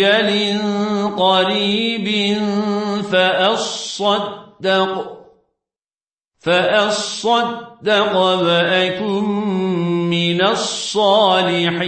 أجل قريب فأصدق فأصدق وأكن من الصالحين.